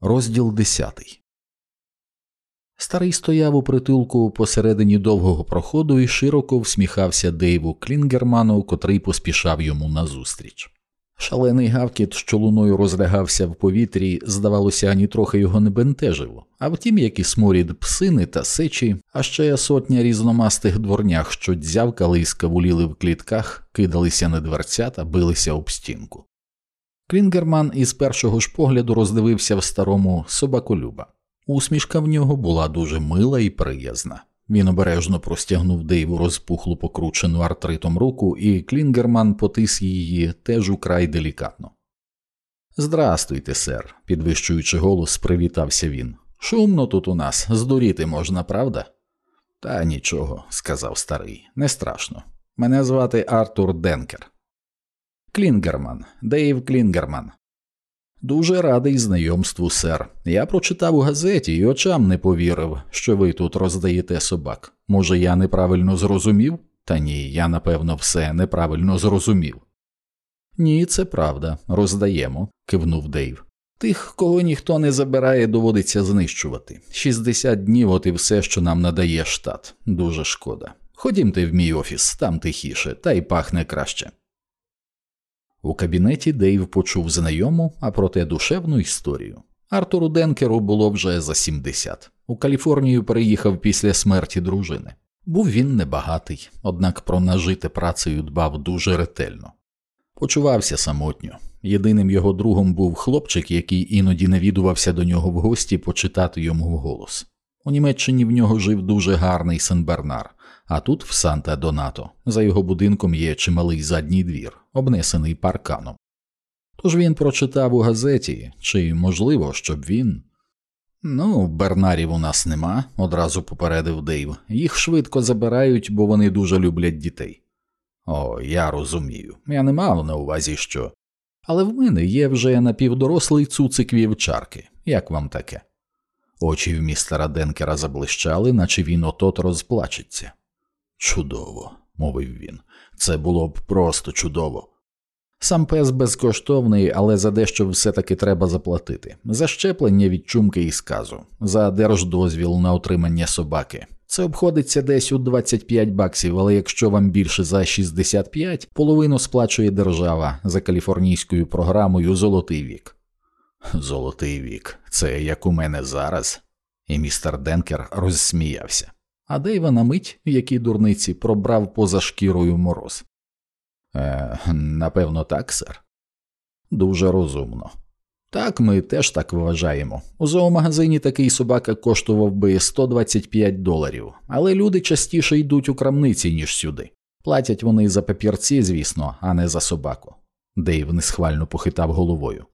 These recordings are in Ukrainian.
Розділ десятий. Старий стояв у притулку посередині довгого проходу і широко всміхався Дейву Клінгерману, котрий поспішав йому назустріч. Шалений гавкіт, що луною розлягався в повітрі, здавалося, ані трохи його не бентежило, а втім, як і сморід псини та сечі, а ще сотня різномастих дворнях, що дзявкали і скавуліли в клітках, кидалися на дверця та билися об стінку. Клінгерман із першого ж погляду роздивився в старому собаколюба. Усмішка в нього була дуже мила і приязна. Він обережно простягнув Дейву розпухлу покручену артритом руку, і Клінгерман потис її теж украй делікатно. Здрастуйте, сер, підвищуючи голос, привітався він. Шумно тут у нас, здуріти можна, правда? Та нічого, сказав старий, не страшно. Мене звати Артур Денкер. Клінгерман, Дейв Клінгерман. Дуже радий знайомству, сер. Я прочитав у газеті і очам не повірив, що ви тут роздаєте собак. Може, я неправильно зрозумів? Та ні, я напевно все неправильно зрозумів. Ні, це правда, роздаємо, кивнув Дейв. Тих, кого ніхто не забирає, доводиться знищувати. 60 днів от і все, що нам надає штат. Дуже шкода. Ходімте в мій офіс, там тихіше, та й пахне краще. У кабінеті Дейв почув знайому, а проте душевну історію. Артуру Денкеру було вже за 70. У Каліфорнію переїхав після смерті дружини. Був він небагатий, однак про нажите працею дбав дуже ретельно. Почувався самотньо. Єдиним його другом був хлопчик, який іноді навідувався до нього в гості почитати йому вголос. У Німеччині в нього жив дуже гарний Сен-Бернар, а тут, в Санта Донато, за його будинком є чималий задній двір, обнесений парканом. Тож він прочитав у газеті, чи можливо, щоб він. Ну, Бернарів у нас нема, одразу попередив Дейв. Їх швидко забирають, бо вони дуже люблять дітей. О, я розумію. Я не мав на увазі що. Але в мене є вже напівдорослий цуцик вівчарки. Як вам таке? Очі в містера Денкера заблищали, наче він отот розплачеться. Чудово, мовив він, це було б просто чудово. Сам пес безкоштовний, але за дещо все таки треба заплатити за щеплення від чумки і сказу, за держдозвіл на отримання собаки. Це обходиться десь у 25 баксів, але якщо вам більше за 65, половину сплачує держава за каліфорнійською програмою Золотий вік. Золотий вік, це як у мене зараз. І містер Денкер розсміявся а Дейва на мить, які дурниці, пробрав поза шкірою мороз. Е, Напевно, так, сер. Дуже розумно. Так, ми теж так вважаємо. У зоомагазині такий собака коштував би 125 доларів, але люди частіше йдуть у крамниці, ніж сюди. Платять вони за папірці, звісно, а не за собаку. Дейв несхвально похитав головою.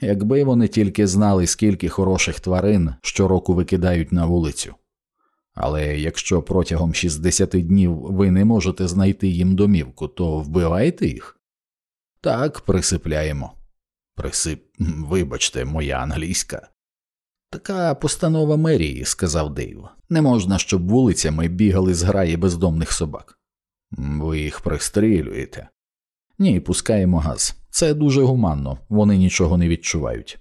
Якби вони тільки знали, скільки хороших тварин щороку викидають на вулицю. Але якщо протягом 60 днів ви не можете знайти їм домівку, то вбивайте їх? Так, присипляємо. Присип, вибачте, моя англійська. Така постанова мерії, сказав Дейв. Не можна, щоб вулицями бігали з граї бездомних собак. Ви їх пристрілюєте? Ні, пускаємо газ. Це дуже гуманно, вони нічого не відчувають.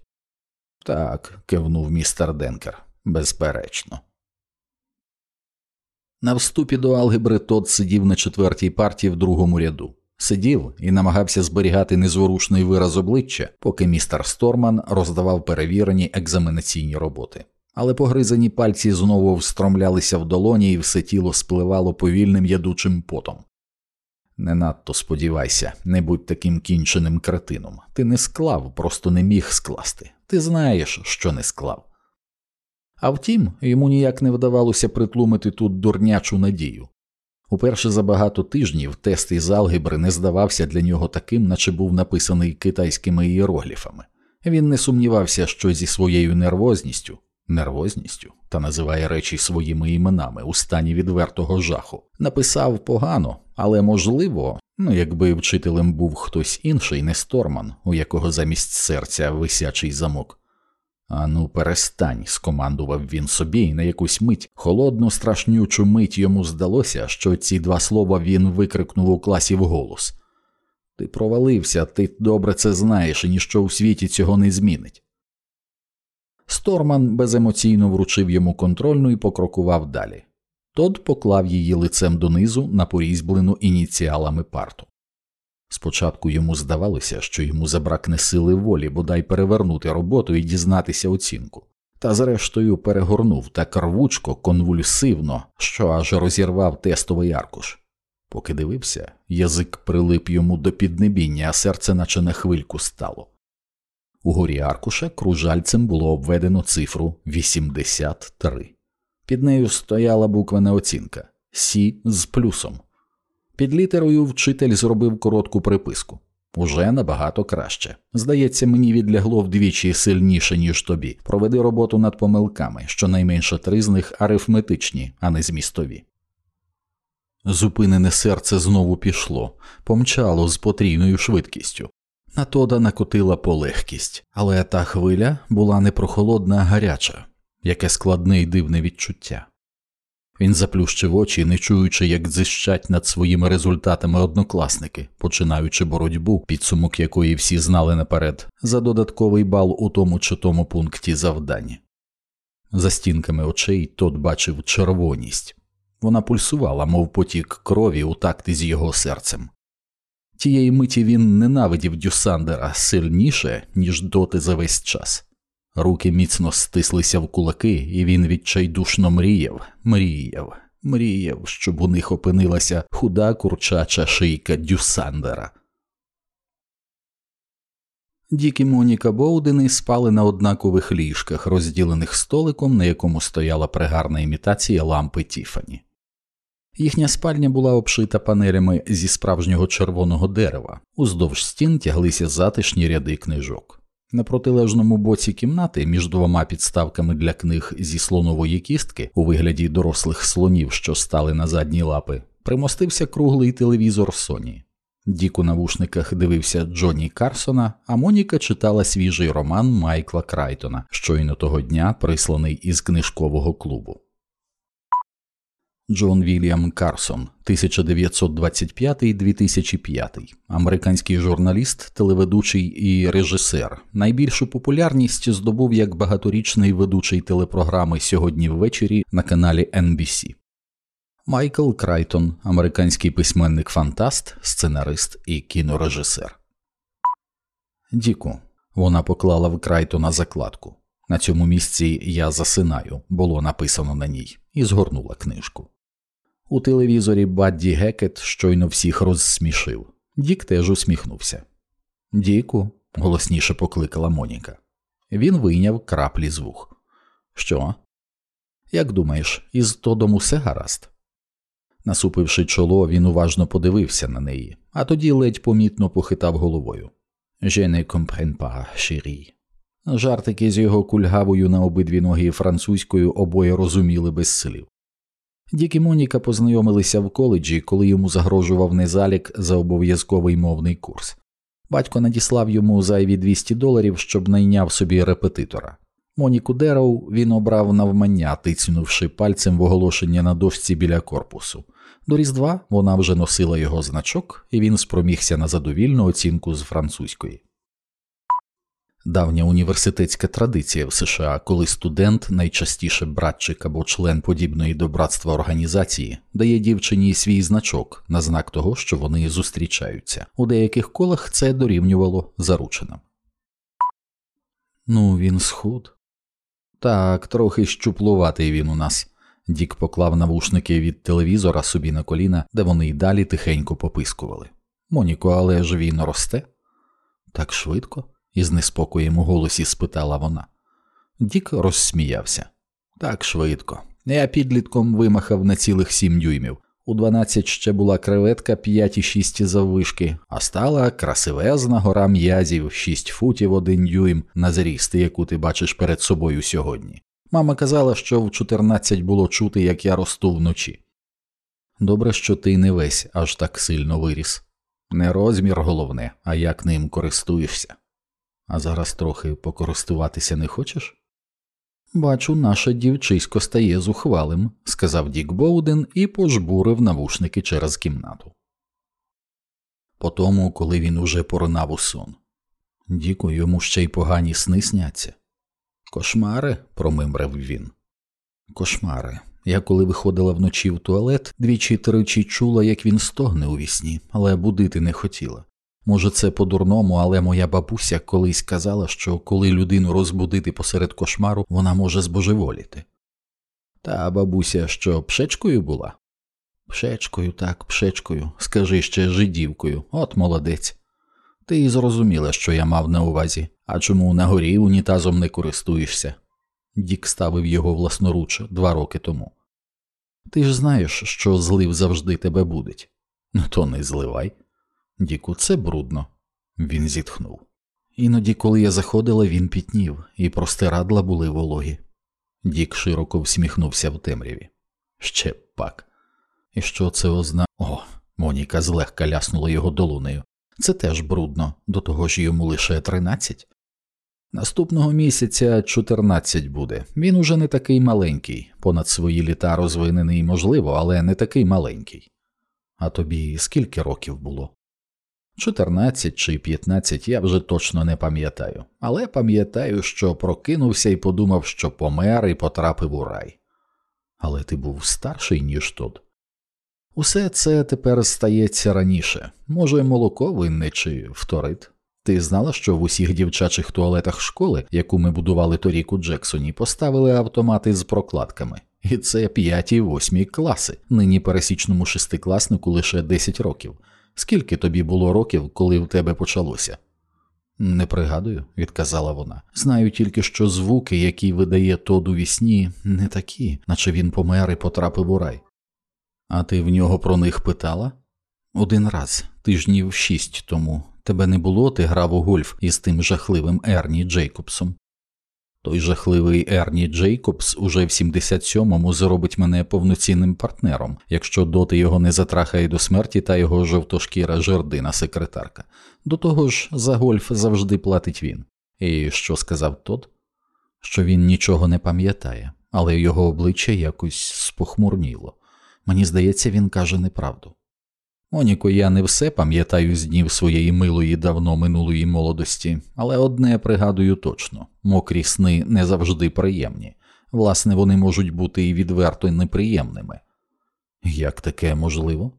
Так, кивнув містер Денкер, безперечно. На вступі до алгебри Тод сидів на четвертій партії в другому ряду. Сидів і намагався зберігати незворушний вираз обличчя, поки містер Сторман роздавав перевірені екзаменаційні роботи. Але погризані пальці знову встромлялися в долоні, і все тіло спливало повільним ядучим потом. Не надто сподівайся, не будь таким кінченим кретином. Ти не склав, просто не міг скласти. Ти знаєш, що не склав. А втім, йому ніяк не вдавалося притлумити тут дурнячу надію. Уперше за багато тижнів тест із алгебри не здавався для нього таким, наче був написаний китайськими іерогліфами. Він не сумнівався, що зі своєю нервозністю, нервозністю та називає речі своїми іменами у стані відвертого жаху, написав погано, але можливо, ну якби вчителем був хтось інший, не сторман, у якого замість серця висячий замок. Ану, перестань, скомандував він собі, і на якусь мить, холодну, страшнючу мить йому здалося, що ці два слова він викрикнув у класі вголос. Ти провалився, ти добре це знаєш, і ніщо у світі цього не змінить. Сторман беземоційно вручив йому контрольну і покрокував далі. Тод поклав її лицем донизу на порізьблену ініціалами парту. Спочатку йому здавалося, що йому забракне сили волі бодай перевернути роботу і дізнатися оцінку, та зрештою перегорнув так рвучко, конвульсивно, що аж розірвав тестовий аркуш. Поки дивився, язик прилип йому до піднебіння, а серце наче на хвильку стало. Угорі аркуша кружальцем було обведено цифру 83. Під нею стояла буквена оцінка Сі з плюсом. Під літерою вчитель зробив коротку приписку уже набагато краще. Здається, мені відлягло вдвічі сильніше, ніж тобі. Проведи роботу над помилками, щонайменше три з них арифметичні, а не змістові. Зупинене серце знову пішло, помчало з потрійною швидкістю. На Тода накотила полегкість, але та хвиля була не прохолодна, а гаряча, яке складне й дивне відчуття. Він заплющив очі, не чуючи, як дзищать над своїми результатами однокласники, починаючи боротьбу, підсумок якої всі знали наперед, за додатковий бал у тому чи тому пункті завдання. За стінками очей тот бачив червоність. Вона пульсувала, мов потік крові у такти з його серцем. Тієї миті він ненавидів Дюсандера сильніше, ніж доти за весь час. Руки міцно стислися в кулаки, і він відчайдушно мріяв, мріяв, мріяв, щоб у них опинилася худа курчача шийка Дюсандера. Дік і Моніка Боудени спали на однакових ліжках, розділених столиком, на якому стояла пригарна імітація лампи Тіфані. Їхня спальня була обшита панелями зі справжнього червоного дерева, уздовж стін тяглися затишні ряди книжок. На протилежному боці кімнати між двома підставками для книг зі слонової кістки у вигляді дорослих слонів, що стали на задні лапи, примостився круглий телевізор Соні. Дік у навушниках дивився Джонні Карсона, а Моніка читала свіжий роман Майкла Крайтона, щойно того дня присланий із книжкового клубу. Джон Вільям Карсон, 1925-2005, американський журналіст, телеведучий і режисер. Найбільшу популярність здобув як багаторічний ведучий телепрограми сьогодні ввечері на каналі NBC. Майкл Крайтон, американський письменник фантаст, сценарист і кінорежисер. Діку. Вона поклала в Крайтона закладку. На цьому місці я засинаю, було написано на ній, і згорнула книжку. У телевізорі Бадді Гекет щойно всіх розсмішив. Дік теж усміхнувся. Діку, голосніше покликала Моніка. Він вийняв краплі з вух. Що? Як думаєш, із Тодом усе гаразд? Насупивши чоло, він уважно подивився на неї, а тоді ледь помітно похитав головою. «Je ne comprends pas, chérie». Жартики з його кульгавою на обидві ноги французькою обоє розуміли без слів. Дік і Моніка познайомилися в коледжі, коли йому загрожував незалік за обов'язковий мовний курс. Батько надіслав йому зайві 200 доларів, щоб найняв собі репетитора. Моніку Дероу він обрав навмання, тицнувши пальцем в оголошення на дошці біля корпусу. До Різдва вона вже носила його значок, і він спромігся на задовільну оцінку з французької. Давня університетська традиція в США, коли студент, найчастіше братчик або член подібної до братства організації, дає дівчині свій значок на знак того, що вони зустрічаються. У деяких колах це дорівнювало заручинам. Ну, він схуд. Так, трохи щуплуватий він у нас. Дік поклав навушники від телевізора собі на коліна, де вони й далі тихенько попискували. Моніко, але ж він росте? Так швидко із неспокоєм у голосі спитала вона. Дік розсміявся. Так швидко. Я підлітком вимахав на цілих сім дюймів. У дванадцять ще була креветка 5,6 заввишки, а стала красивезна гора м'язів, 6 футів один дюйм на зріст, яку ти бачиш перед собою сьогодні. Мама казала, що в 14 було чути, як я росту вночі. Добре, що ти не весь аж так сильно виріс. Не розмір головне, а як ним користуєшся. А зараз трохи покористуватися не хочеш? Бачу, наше дівчисько стає зухвалим, сказав Дік Боуден і пожбурив навушники через кімнату. Потому, коли він уже поринав у сон. Діку йому ще й погані сни сняться. Кошмари, промимрив він. Кошмари. Я коли виходила вночі в туалет, двічі тричі чула, як він стогне у вісні, але будити не хотіла. Може, це по-дурному, але моя бабуся колись казала, що коли людину розбудити посеред кошмару, вона може збожеволіти. Та бабуся що пшечкою була? Пшечкою, так, пшечкою, скажи ще жидівкою, от молодець. Ти і зрозуміла, що я мав на увазі, а чому на горі унітазом не користуєшся? Дік ставив його власноруч два роки тому. Ти ж знаєш, що злив завжди тебе будить. Ну то не зливай. Діку, це брудно. Він зітхнув. Іноді, коли я заходила, він пітнів, і простирадла були вологі. Дік широко всміхнувся в темряві. Ще пак. І що це озна. О, Моніка злегка ляснула його долунею. Це теж брудно, до того ж йому лише тринадцять. Наступного місяця чотирнадцять буде. Він уже не такий маленький, понад свої літа розвинений, можливо, але не такий маленький. А тобі скільки років було? Чотирнадцять чи п'ятнадцять я вже точно не пам'ятаю, але пам'ятаю, що прокинувся і подумав, що помер і потрапив у рай. Але ти був старший, ніж тот. Усе це тепер стається раніше. Може, молоко винне чи вторит. Ти знала, що в усіх дівчачих туалетах школи, яку ми будували торік у Джексоні, поставили автомати з прокладками, і це п'яті восьмі класи. Нині пересічному шестикласнику лише десять років. Скільки тобі було років, коли в тебе почалося? Не пригадую, відказала вона. Знаю тільки, що звуки, які видає Тод у вісні, не такі, наче він помер і потрапив у рай. А ти в нього про них питала? Один раз, тижнів шість тому. Тебе не було, ти грав у гольф із тим жахливим Ерні Джейкобсом. Той жахливий Ерні Джейкобс уже в 77-му зробить мене повноцінним партнером, якщо доти його не затрахає до смерті та його жовтошкіра жердина секретарка. До того ж, за гольф завжди платить він. І що сказав тот? Що він нічого не пам'ятає, але його обличчя якось спохмурніло. Мені здається, він каже неправду. Моніко, я не все пам'ятаю з днів своєї милої давно минулої молодості, але одне пригадую точно мокрі сни не завжди приємні, власне, вони можуть бути і відверто неприємними. Як таке можливо?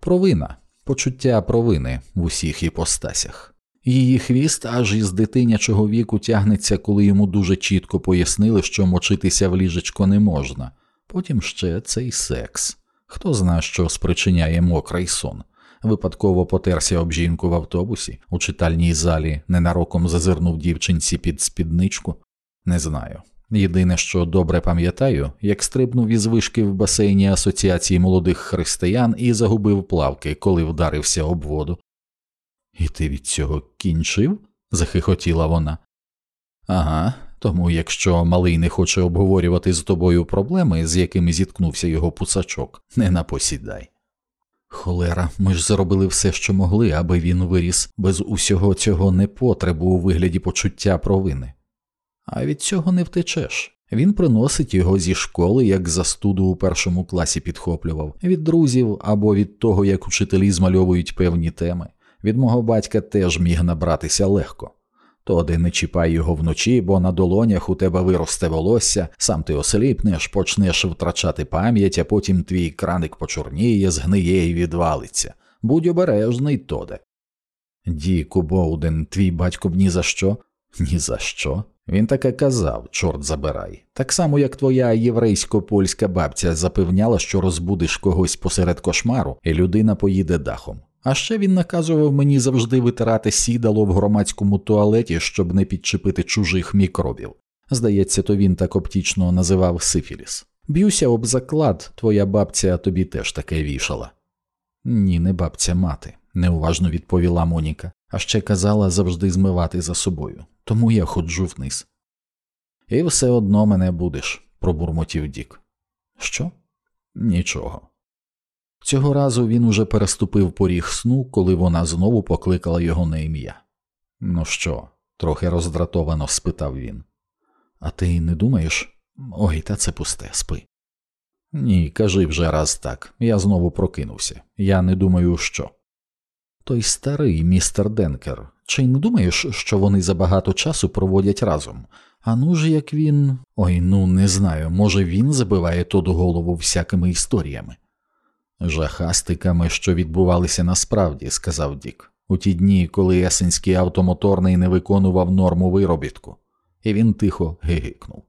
Провина, почуття провини в усіх іпостасях. Її хвіст аж із дитинячого віку тягнеться, коли йому дуже чітко пояснили, що мочитися в ліжечко не можна, потім ще цей секс. Хто зна, що спричиняє мокрий сон. Випадково потерся об жінку в автобусі, у читальній залі ненароком зазирнув дівчинці під спідничку. Не знаю. Єдине, що добре пам'ятаю, як стрибнув із вишки в басейні Асоціації молодих християн і загубив плавки, коли вдарився об воду. І ти від цього кінчив? захихотіла вона. Ага, тому якщо малий не хоче обговорювати з тобою проблеми, з якими зіткнувся його пусачок, не напосідай. Холера, ми ж зробили все, що могли, аби він виріс без усього цього непотребу у вигляді почуття провини. А від цього не втечеш. Він приносить його зі школи, як застуду у першому класі підхоплював, від друзів або від того, як учителі змальовують певні теми. Від мого батька теж міг набратися легко. Тоді не чіпай його вночі, бо на долонях у тебе виросте волосся, сам ти осліпнеш, почнеш втрачати пам'ять, а потім твій краник почорніє, згниє і відвалиться. Будь обережний, Тоде. Діку Боуден, твій батько б ні за що? Ні за що. Він таке казав, чорт забирай. Так само, як твоя єврейсько польська бабця запевняла, що розбудиш когось посеред кошмару, і людина поїде дахом. А ще він наказував мені завжди витирати сідало в громадському туалеті, щоб не підчепити чужих мікробів. Здається, то він так оптічно називав сифіліс. Б'юся об заклад, твоя бабця тобі теж таке вішала. Ні, не бабця мати, неуважно відповіла Моніка, а ще казала завжди змивати за собою, тому я ходжу вниз. І все одно мене будеш, пробурмотів Дік. Що? Нічого. Цього разу він уже переступив поріг сну, коли вона знову покликала його на ім'я. Ну що? трохи роздратовано спитав він. А ти не думаєш? Ой, та це пусте, спи. Ні, кажи вже раз так, я знову прокинувся. Я не думаю, що. Той старий містер Денкер, чи не думаєш, що вони забагато часу проводять разом? А ну ж як він. Ой, ну не знаю, може він забиває тоду голову всякими історіями. Жахастиками, що відбувалися насправді, сказав Дік, у ті дні, коли есенський автомоторний не виконував норму виробітку, і він тихо гигикнув.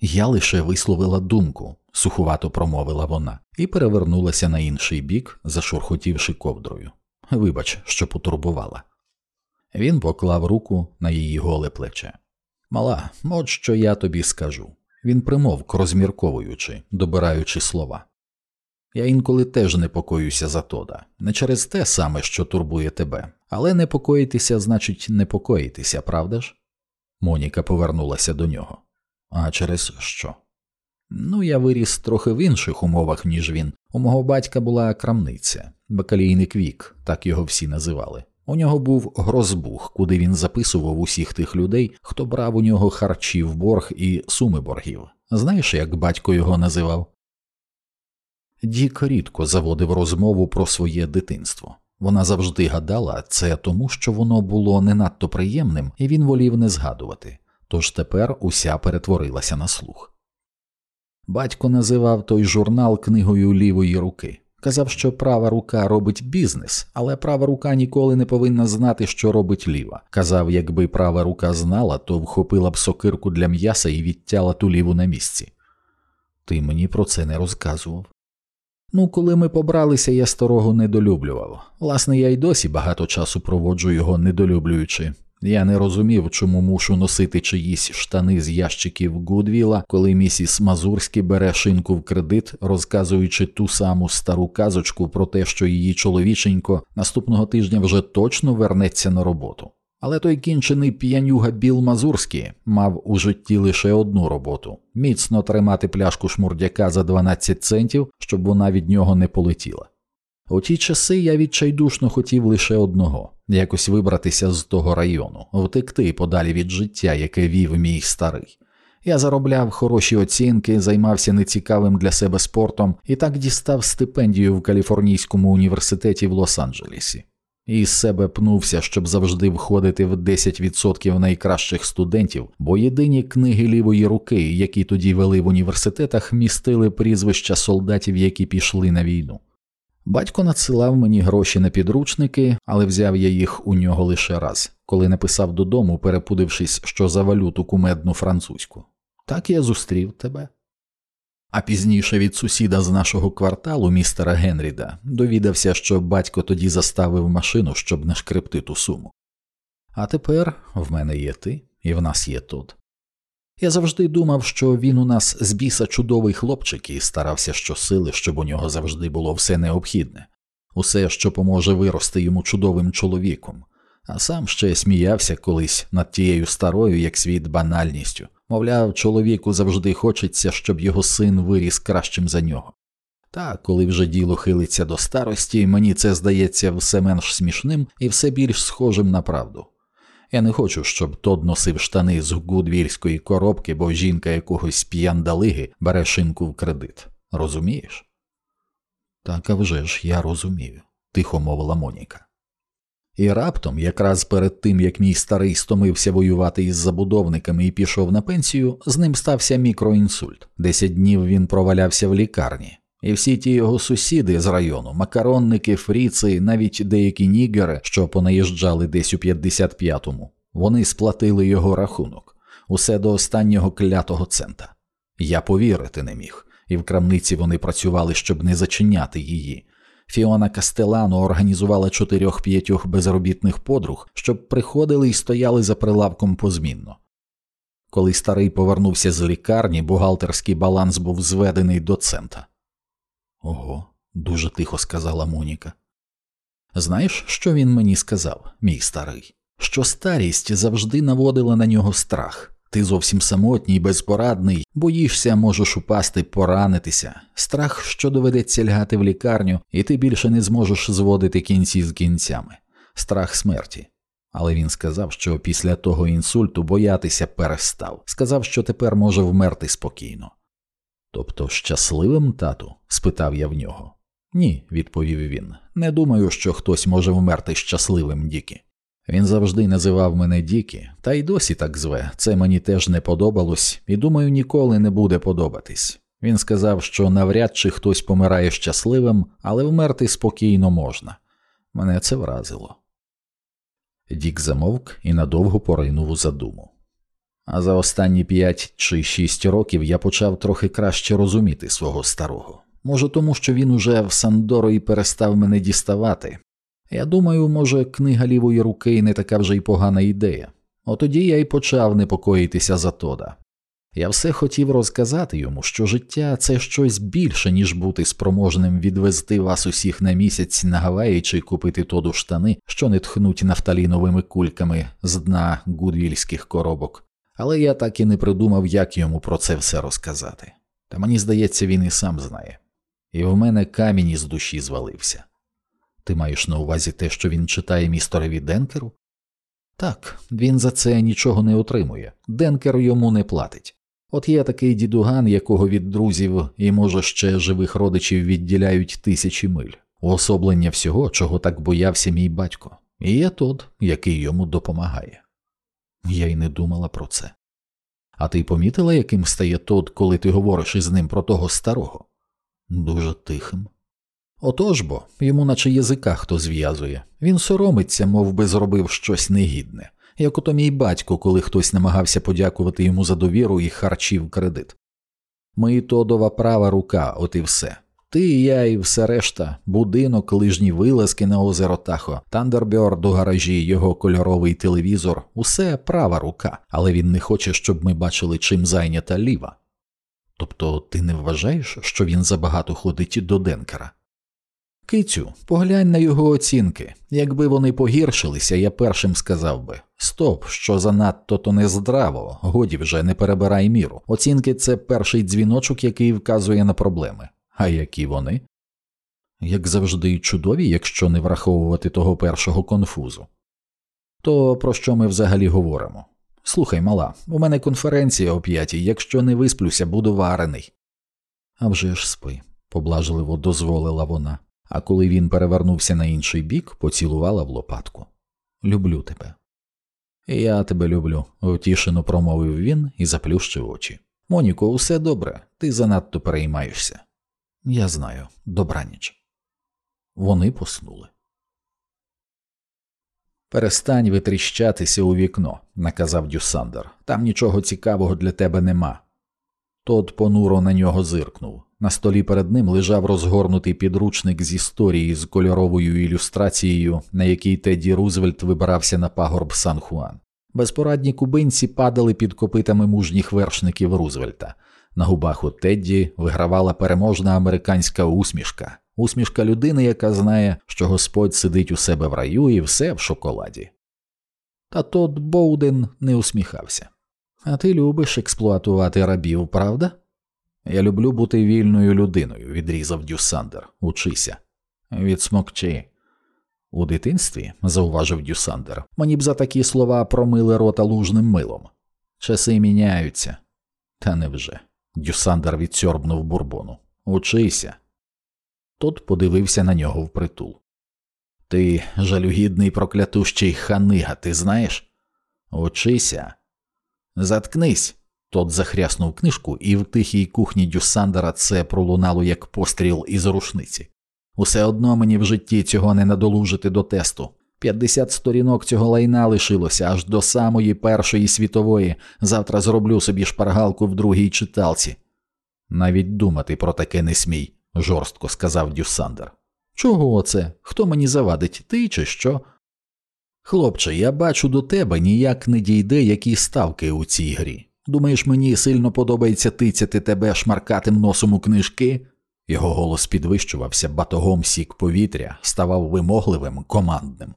Я лише висловила думку, сухувато промовила вона, і перевернулася на інший бік, зашурхотівши ковдрою. Вибач, що потурбувала. Він поклав руку на її голе плече. Мала, от що я тобі скажу. Він примовк, розмірковуючи, добираючи слова. Я інколи теж непокоюся за Тода, не через те саме, що турбує тебе, але непокоїтися значить непокоїтися, правда ж? Моніка повернулася до нього. А через що? Ну, я виріс трохи в інших умовах, ніж він. У мого батька була крамниця, бакалійник вік, так його всі називали. У нього був грозбух, куди він записував усіх тих людей, хто брав у нього харчі в борг і суми боргів. Знаєш, як батько його називав? Дік рідко заводив розмову про своє дитинство. Вона завжди гадала це тому, що воно було не надто приємним, і він волів не згадувати, тож тепер уся перетворилася на слух. Батько називав той журнал книгою лівої руки. Казав, що права рука робить бізнес, але права рука ніколи не повинна знати, що робить ліва. Казав, якби права рука знала, то вхопила б сокирку для м'яса і відтяла ту ліву на місці. Ти мені про це не розказував. Ну, коли ми побралися, я старого недолюблював. Власне, я й досі багато часу проводжу його недолюблюючи. Я не розумів, чому мушу носити чиїсь штани з ящиків Гудвіла, коли місіс Мазурський бере шинку в кредит, розказуючи ту саму стару казочку про те, що її чоловіченько наступного тижня вже точно вернеться на роботу. Але той кінчений п'янюга Біл Мазурський мав у житті лише одну роботу міцно тримати пляшку шмурдяка за 12 центів, щоб вона від нього не полетіла. У ті часи я відчайдушно хотів лише одного якось вибратися з того району, втекти подалі від життя, яке вів мій старий. Я заробляв хороші оцінки, займався нецікавим для себе спортом і так дістав стипендію в Каліфорнійському університеті в Лос-Анджелесі. І з себе пнувся, щоб завжди входити в 10% найкращих студентів, бо єдині книги лівої руки, які тоді вели в університетах, містили прізвища солдатів, які пішли на війну. Батько надсилав мені гроші на підручники, але взяв я їх у нього лише раз, коли написав додому, перепудившись, що за валюту кумедну французьку. Так я зустрів тебе. А пізніше від сусіда з нашого кварталу, містера Генріда, довідався, що батько тоді заставив машину, щоб не шкребти ту суму. А тепер в мене є ти, і в нас є тут. Я завжди думав, що він у нас з біса чудовий хлопчик і старався щосили, щоб у нього завжди було все необхідне, усе, що поможе вирости йому чудовим чоловіком, а сам ще сміявся колись над тією старою, як світ, банальністю. Мовляв, чоловіку завжди хочеться, щоб його син виріс кращим за нього. Та коли вже діло хилиться до старості, мені це здається все менш смішним і все більш схожим на правду. Я не хочу, щоб Тод носив штани з гудвільської коробки, бо жінка якогось п'яндалиги бере шинку в кредит. Розумієш? Так а вже ж я розумію, тихо мовила Моніка. І раптом, якраз перед тим як мій старий стомився воювати із забудовниками і пішов на пенсію, з ним стався мікроінсульт. Десять днів він провалявся в лікарні, і всі ті його сусіди з району, макаронники, фріци, навіть деякі нігери, що понаїжджали десь у 55-му, вони сплатили його рахунок, усе до останнього клятого цента. Я повірити не міг, і в крамниці вони працювали, щоб не зачиняти її. Фіона Кастелано організувала чотирьох-п'ятьох безробітних подруг, щоб приходили і стояли за прилавком позмінно. Коли старий повернувся з лікарні, бухгалтерський баланс був зведений до цента. Ого, дуже тихо сказала Моніка. Знаєш, що він мені сказав, мій старий? Що старість завжди наводила на нього страх. Ти зовсім самотній, безпорадний, боїшся, можеш упасти, поранитися, страх, що доведеться лягати в лікарню, і ти більше не зможеш зводити кінці з кінцями, страх смерті. Але він сказав, що після того інсульту боятися перестав, сказав, що тепер може вмерти спокійно. Тобто щасливим, тату? спитав я в нього. Ні, відповів він. Не думаю, що хтось може вмерти щасливим, Дікі. Він завжди називав мене Дікі, та й досі так зве. Це мені теж не подобалось, і думаю, ніколи не буде подобатись. Він сказав, що навряд чи хтось помирає щасливим, але вмерти спокійно можна. Мене це вразило. Дік замовк і надовго поринув у задуму. А за останні п'ять чи шість років я почав трохи краще розуміти свого старого. Може, тому що він уже в Сандоро і перестав мене діставати. Я думаю, може, книга лівої руки не така вже й погана ідея. Отоді я й почав непокоїтися за Тода. Я все хотів розказати йому, що життя це щось більше, ніж бути спроможним відвезти вас усіх на місяць на Гаваї чи купити тоду штани, що не тхнуть нафталіновими кульками з дна гудвільських коробок, але я так і не придумав, як йому про це все розказати. Та мені здається, він і сам знає. І в мене камінь із душі звалився. Ти маєш на увазі те, що він читає містерові Денкеру? Так, він за це нічого не отримує, Денкер йому не платить. От є такий дідуган, якого від друзів і, може, ще живих родичів відділяють тисячі миль, уособлення всього, чого так боявся мій батько, і є тот, який йому допомагає. Я й не думала про це. А ти помітила, яким стає тот, коли ти говориш із ним про того старого? Дуже тихим. Отож бо, йому наче язика хто зв'язує, він соромиться, мов би зробив щось негідне як ото мій батько, коли хтось намагався подякувати йому за довіру і харчів кредит. Ми Тодова права рука, от і все. Ти, я і все решта, будинок, лижні вилазки на озеро Тахо, Тандербьорд у гаражі, його кольоровий телевізор, усе права рука, але він не хоче, щоб ми бачили, чим зайнята ліва. Тобто ти не вважаєш, що він забагато ходить до Денкера? Кицю, поглянь на його оцінки. Якби вони погіршилися, я першим сказав би стоп, що занадто то нездраво, годі вже не перебирай міру. Оцінки це перший дзвіночок, який вказує на проблеми. А які вони? Як завжди, чудові, якщо не враховувати того першого конфузу. То про що ми взагалі говоримо? Слухай, мала, у мене конференція о п'ятій, якщо не висплюся, буду варений. «А вже ж спи, поблажливо дозволила вона а коли він перевернувся на інший бік, поцілувала в лопатку. Люблю тебе. Я тебе люблю, втішено промовив він і заплющив очі. Моніко, усе добре, ти занадто переймаєшся. Я знаю, добраніч. Вони поснули. Перестань витріщатися у вікно, наказав Дюсандер. Там нічого цікавого для тебе нема. Тот понуро на нього зиркнув. На столі перед ним лежав розгорнутий підручник з історії з кольоровою ілюстрацією, на якій Тедді Рузвельт вибирався на пагорб Сан Хуан. Безпорадні кубинці падали під копитами мужніх вершників Рузвельта. На губах у Тедді вигравала переможна американська усмішка, усмішка людини, яка знає, що Господь сидить у себе в раю і все в шоколаді. Та тот Боуден не усміхався. А ти любиш експлуатувати рабів, правда? Я люблю бути вільною людиною, відрізав Дюсандер. Учися. Відсмокчи. У дитинстві, зауважив Дюсандер, мені б за такі слова промили рота лужним милом. Часи міняються. Та невже. Дюсандер відсьорбнув бурбону. Учися. Тот подивився на нього впритул. Ти жалюгідний проклятущий ханига, ти знаєш? Учися. Заткнись. Тот захряснув книжку, і в тихій кухні Дюсандера це пролунало як постріл із рушниці. Усе одно мені в житті цього не надолужити до тесту. 50 сторінок цього лайна лишилося аж до самої Першої світової. Завтра зроблю собі шпаргалку в другій читалці. Навіть думати про таке не смій, жорстко сказав Дюсандер. Чого це? Хто мені завадить, ти чи що? Хлопче, я бачу до тебе ніяк не дійде, які ставки у цій грі. Думаєш, мені сильно подобається тицяти тебе шмаркатим носом у книжки? Його голос підвищувався, батогом сік повітря, ставав вимогливим, командним.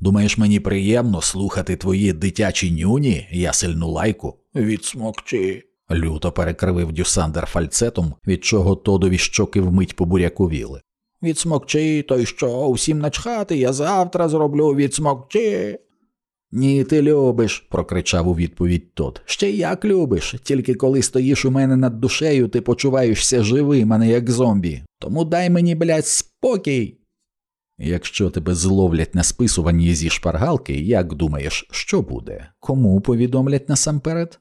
Думаєш, мені приємно слухати твої дитячі нюні, ясельну лайку? Відсмокчи. люто перекривив Дюсандер фальцетом, від чого тодові щоки вмить побуряковіли. Відсмокчи, то й що, усім начхати, я завтра зроблю відсмокчи. Ні, ти любиш, прокричав у відповідь тот. Ще як любиш, тільки коли стоїш у мене над душею, ти почуваєшся живим, а не як зомбі. Тому дай мені, блядь, спокій. Якщо тебе зловлять на списуванні зі шпаргалки, як думаєш, що буде? Кому повідомлять насамперед?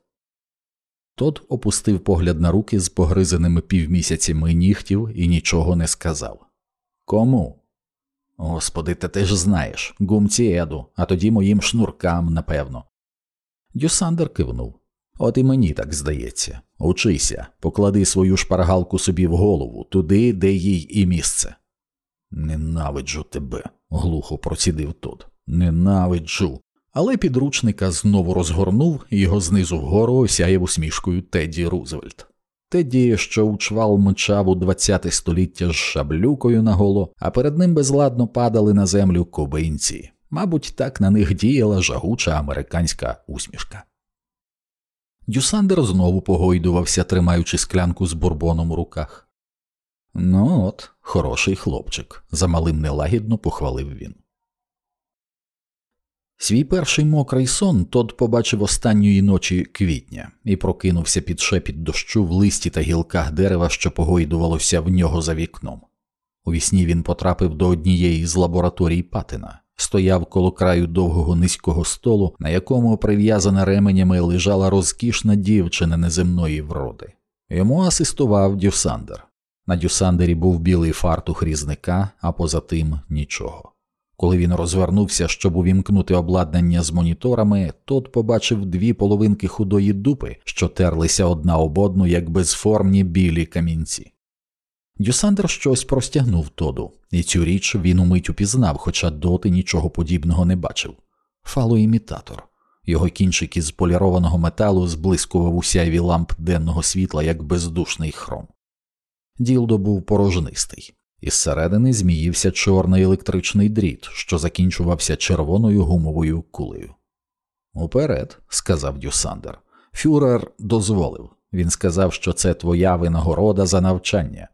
Тот опустив погляд на руки з погризаними півмісяцями нігтів і нічого не сказав. Кому? Господи, та ти ж знаєш, Гумці Еду, а тоді моїм шнуркам, напевно. Дюсандер кивнув. От і мені так здається. Учися, поклади свою шпаргалку собі в голову, туди, де їй і місце. Ненавиджу тебе, глухо процідив тот. Ненавиджу. Але підручника знову розгорнув і його знизу вгору осяяв усмішкою Тедді Рузвельт. Тедді, що учвал мчав у ХХ століття з шаблюкою наголо, а перед ним безладно падали на землю кубинці. Мабуть, так на них діяла жагуча американська усмішка. Дюсандер знову погойдувався, тримаючи склянку з бурбоном у руках. Ну от, хороший хлопчик, замалим нелагідно похвалив він. Свій перший мокрий сон Тод побачив останньої ночі квітня і прокинувся під шепіт дощу в листі та гілках дерева, що погойдувалося в нього за вікном. Увісні він потрапив до однієї з лабораторій Патина, стояв коло краю довгого низького столу, на якому прив'язана ременями лежала розкішна дівчина неземної вроди. Йому асистував Дюсандер. На Дюсандері був білий фартух різника, а поза тим нічого. Коли він розвернувся, щоб увімкнути обладнання з моніторами, тот побачив дві половинки худої дупи, що терлися одна об одну, як безформні білі камінці. Дюсандер щось простягнув Тоду, і цю річ він умить упізнав, хоча доти нічого подібного не бачив. Фалоімітатор. Його кінчик із полірованого металу зблискував у сяйві ламп денного світла, як бездушний хром. Ділдо був порожнистий. Із середини зміївся чорний електричний дріт, що закінчувався червоною гумовою кулею. Уперед, сказав Дюсандер. Фюрер дозволив. Він сказав, що це твоя винагорода за навчання.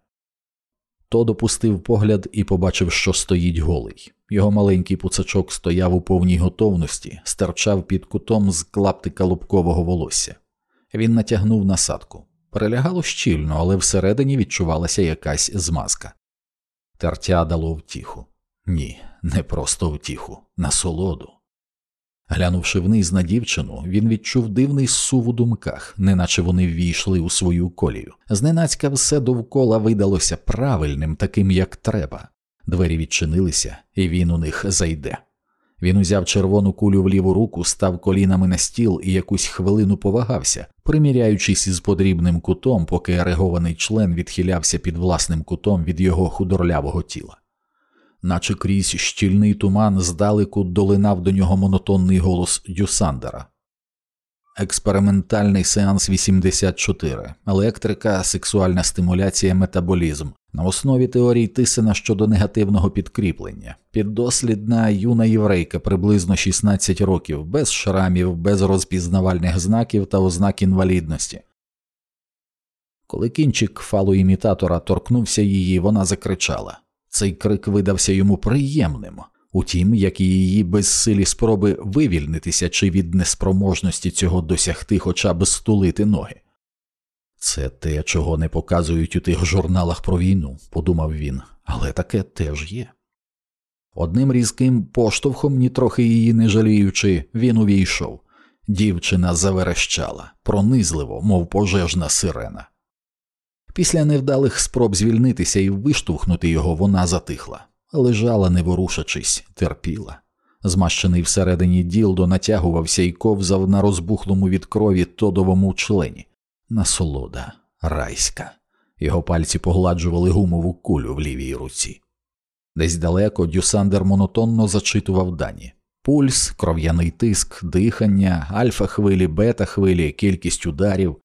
То допустив погляд і побачив, що стоїть голий. Його маленький пуцачок стояв у повній готовності, стирчав під кутом з клаптика лубкового волосся. Він натягнув насадку. Перелягало щільно, але всередині відчувалася якась змазка. Тертя дало втіху. Ні, не просто втіху, насолоду. Глянувши вниз на дівчину, він відчув дивний сув у думках, неначе вони ввійшли у свою колію. Зненацька все довкола видалося правильним, таким, як треба. Двері відчинилися, і він у них зайде. Він узяв червону кулю в ліву руку, став колінами на стіл і якусь хвилину повагався, приміряючись із подрібним кутом, поки ерегований член відхилявся під власним кутом від його худорлявого тіла. Наче крізь щільний туман здалеку долинав до нього монотонний голос Дюсандера. Експериментальний сеанс 84, електрика, сексуальна стимуляція, метаболізм на основі теорій Тисена щодо негативного підкріплення, піддослідна юна єврейка приблизно 16 років, без шрамів, без розпізнавальних знаків та ознак інвалідності. Коли кінчик фалоімітатора торкнувся її, вона закричала. Цей крик видався йому приємним. Утім, як і її безсилі спроби вивільнитися чи від неспроможності цього досягти хоча б стулити ноги. Це те, чого не показують у тих журналах про війну, подумав він, але таке теж є. Одним різким поштовхом, нітрохи її не жаліючи, він увійшов. Дівчина заверещала, пронизливо, мов пожежна сирена. Після невдалих спроб звільнитися і виштовхнути його, вона затихла лежала, не ворушачись, терпіла. Змащений всередині ділдо натягувався і ковзав на розбухлому від крові тодовому члені. Насолода, райська. Його пальці погладжували гумову кулю в лівій руці. Десь далеко Дюсандер монотонно зачитував дані пульс, кров'яний тиск, дихання, альфа хвилі, бета хвилі, кількість ударів,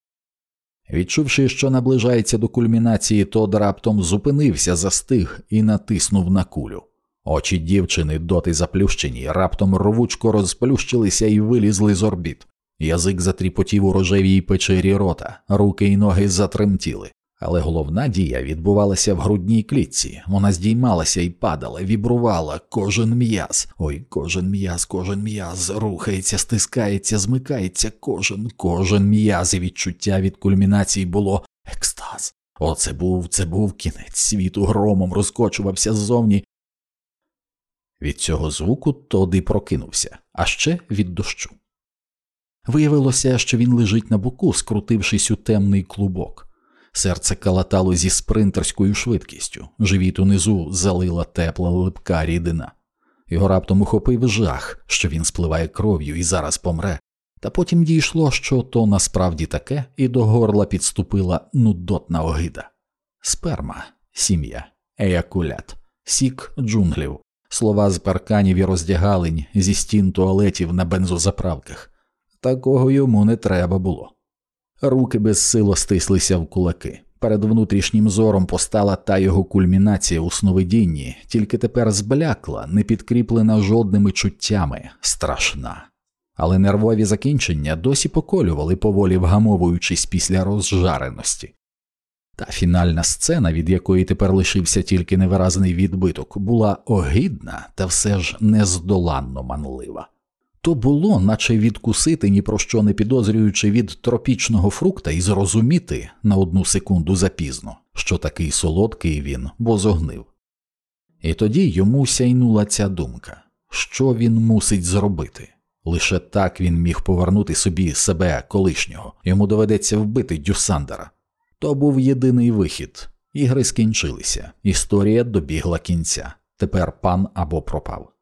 Відчувши, що наближається до кульмінації, Тод раптом зупинився, застиг і натиснув на кулю. Очі дівчини, доти заплющені, раптом рвучко розплющилися і вилізли з орбіт. Язик затріпотів у рожевій печері рота, руки й ноги затремтіли. Але головна дія відбувалася в грудній клітці. Вона здіймалася і падала, вібрувала кожен м'яз. Ой, кожен м'яз, кожен м'яз рухається, стискається, змикається, кожен, кожен м'яз і відчуття від кульмінації було екстаз. Оце був, це був кінець світу, громом розкочувався ззовні. Від цього звуку Тоди прокинувся, а ще від дощу. Виявилося, що він лежить на боку, скрутившись у темний клубок. Серце калатало зі спринтерською швидкістю, живіт унизу залила тепла липка рідина. Його раптом ухопив жах, що він спливає кров'ю і зараз помре. Та потім дійшло, що то насправді таке, і до горла підступила нудотна огида. Сперма, сім'я, еякулят, сік джунглів, слова з парканів і роздягалень зі стін туалетів на бензозаправках. Такого йому не треба було. Руки безсило стислися в кулаки. Перед внутрішнім зором постала та його кульмінація у сновидінні, тільки тепер зблякла, не підкріплена жодними чуттями, страшна. Але нервові закінчення досі поколювали, поволі вгамовуючись після розжареності. Та фінальна сцена, від якої тепер лишився тільки невиразний відбиток, була огидна та все ж нездоланно манлива. То було, наче відкусити, ні про що не підозрюючи від тропічного фрукта і зрозуміти на одну секунду запізно, що такий солодкий він, бо зогнив. І тоді йому сяйнула ця думка що він мусить зробити. Лише так він міг повернути собі себе колишнього, йому доведеться вбити Дюсандера. То був єдиний вихід. Ігри скінчилися, історія добігла кінця. Тепер пан або пропав.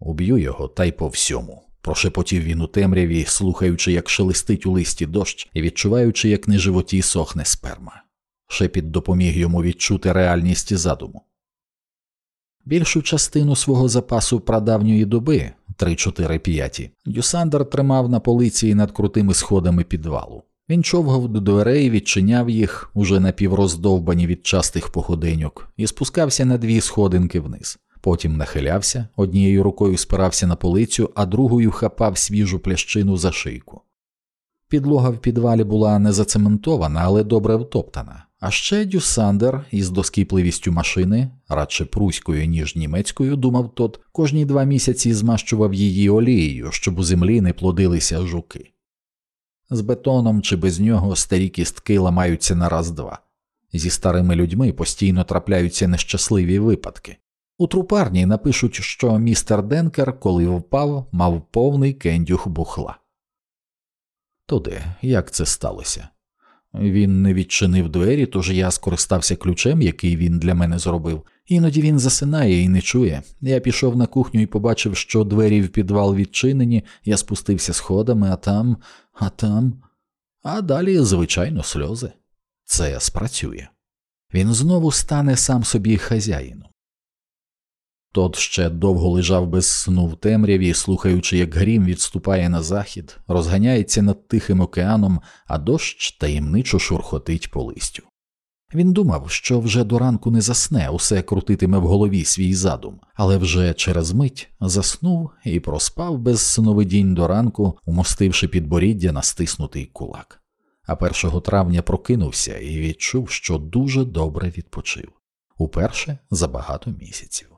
Уб'ю його та й по всьому. Прошепотів він у темряві, слухаючи, як шелестить у листі дощ, і відчуваючи, як на животі сохне сперма. Шепіт допоміг йому відчути реальність задуму. Більшу частину свого запасу прадавньої доби 3-4-5, Дюсандер тримав на полиці над крутими сходами підвалу. Він човгав до дверей, відчиняв їх, уже напівроздовбані від частих походеньок, і спускався на дві сходинки вниз. Потім нахилявся, однією рукою спирався на полицю, а другою хапав свіжу плящину за шийку. Підлога в підвалі була не зацементована, але добре втоптана. А ще Дюсандер із доскіпливістю машини, радше пруською, ніж німецькою, думав тот, кожні два місяці змащував її олією, щоб у землі не плодилися жуки. З бетоном чи без нього старі кістки ламаються на раз-два. Зі старими людьми постійно трапляються нещасливі випадки. У трупарні напишуть, що містер Денкер, коли впав, мав повний кендюх бухла. Туди, як це сталося? Він не відчинив двері, тож я скористався ключем, який він для мене зробив. Іноді він засинає і не чує. Я пішов на кухню і побачив, що двері в підвал відчинені, я спустився сходами, а там, а там, а далі, звичайно, сльози. Це спрацює. Він знову стане сам собі хазяїном. Тот ще довго лежав без сну в темряві, слухаючи, як грім відступає на захід, розганяється над Тихим океаном, а дощ таємничо шурхотить по листю. Він думав, що вже до ранку не засне, усе крутитиме в голові свій задум, але вже через мить заснув і проспав без сновидінь до ранку, умостивши підборіддя на стиснутий кулак. А 1 травня прокинувся і відчув, що дуже добре відпочив уперше за багато місяців.